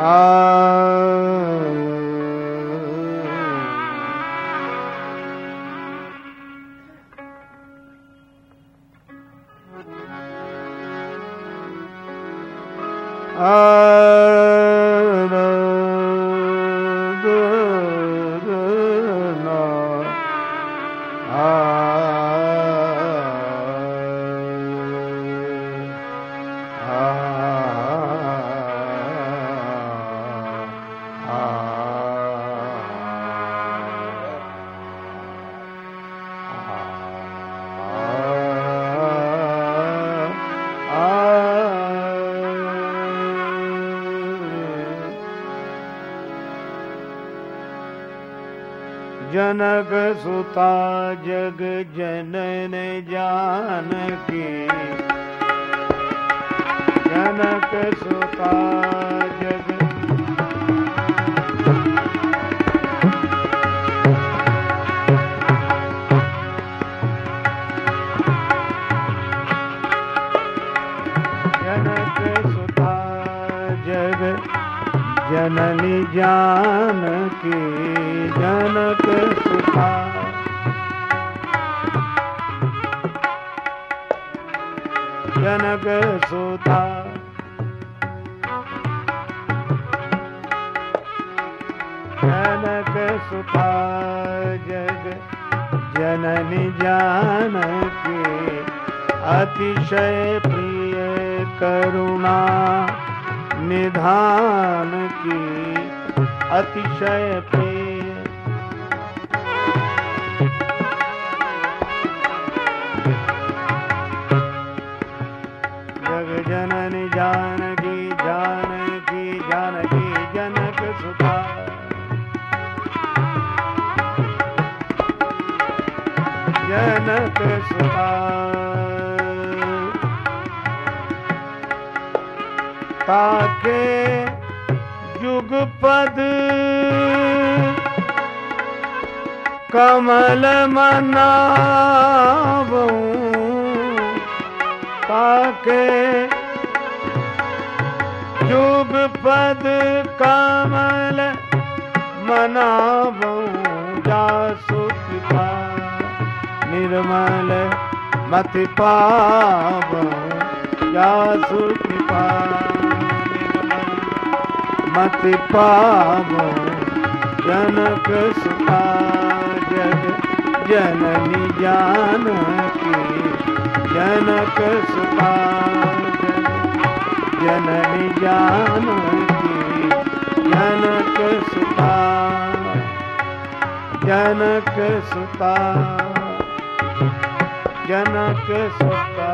Ah. Uh... जनक सुता जग जनन जानकी। जनक सुता जग जनक सुता जग जननी जानकी। जनक सुता जनक सुता जनक सुता जग जननी जानकी। अतिशय प्रिय करुणा निधान की। अतिशय प्रिय जग जननी जानकी जानकी जानकी जनक सुता जनक सुता ताके जुग पद कमल मनाबू ताके जुग पद कमल मनाबू जासु कृपा निर्मल मति पाबू जासु कृपा मति पावो जनक सुखा जग जननी जानकी। जनक सुता जग जननी जानकी जनक सुता जनक सुता जनक सुता